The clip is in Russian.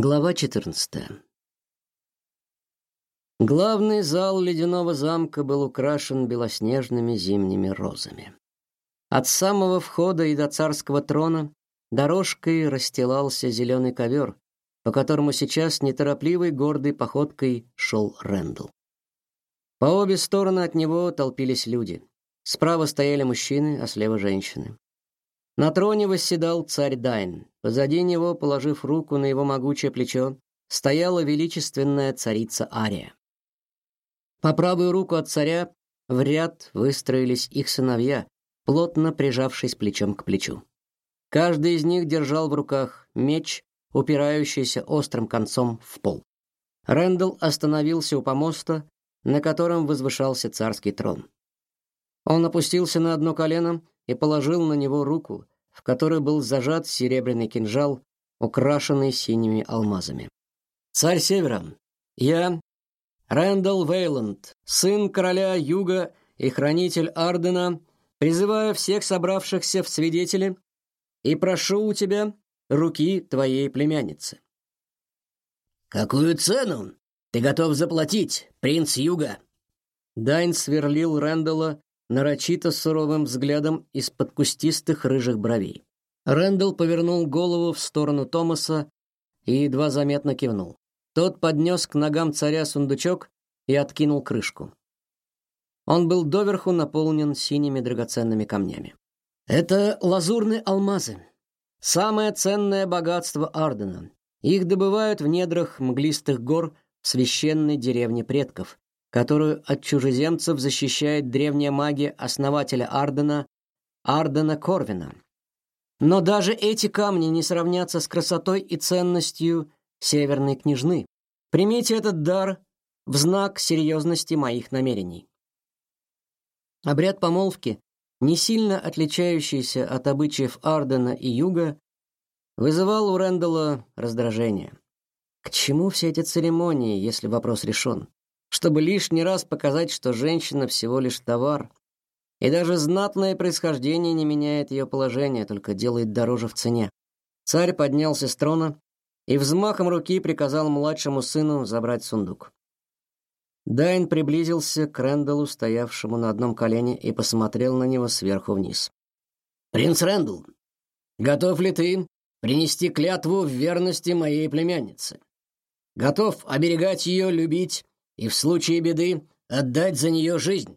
Глава 14. Главный зал ледяного замка был украшен белоснежными зимними розами. От самого входа и до царского трона дорожкой расстилался зеленый ковер, по которому сейчас неторопливой гордой походкой шел Рэндалл. По обе стороны от него толпились люди. Справа стояли мужчины, а слева женщины. На троне восседал царь Дайн. Позади него, положив руку на его могучее плечо, стояла величественная царица Ария. По правую руку от царя в ряд выстроились их сыновья, плотно прижавшись плечом к плечу. Каждый из них держал в руках меч, упирающийся острым концом в пол. Рэндалл остановился у помоста, на котором возвышался царский трон. Он опустился на одно колено и положил на него руку, в которой был зажат серебряный кинжал, украшенный синими алмазами. Царь Севера, я, Рэндалл Вейланд, сын короля Юга и хранитель Ардена, призываю всех собравшихся в свидетели и прошу у тебя руки твоей племянницы. Какую цену ты готов заплатить, принц Юга? Дайн сверлил Рэндалла нарочито суровым взглядом из-под кустистых рыжих бровей. Рэндалл повернул голову в сторону Томаса и едва заметно кивнул. Тот поднес к ногам царя сундучок и откинул крышку. Он был доверху наполнен синими драгоценными камнями. Это лазурные алмазы. Самое ценное богатство Ардена. Их добывают в недрах мглистых гор в священной деревне предков, которую от чужеземцев защищает древняя магия основателя Ардена, Ардена Корвина. Но даже эти камни не сравнятся с красотой и ценностью северной княжны. Примите этот дар в знак серьезности моих намерений. Обряд помолвки, не сильно отличающийся от обычаев Ардена и Юга, вызывал у Рэндалла раздражение. К чему все эти церемонии, если вопрос решен? Чтобы лишний раз показать, что женщина всего лишь товар, и даже знатное происхождение не меняет ее положение, только делает дороже в цене. Царь поднялся с трона и взмахом руки приказал младшему сыну забрать сундук. Дайн приблизился к Рэндаллу, стоявшему на одном колене, и посмотрел на него сверху вниз. «Принц Рэндалл, готов ли ты принести клятву в верности моей племяннице? Готов оберегать ее, любить и в случае беды отдать за нее жизнь.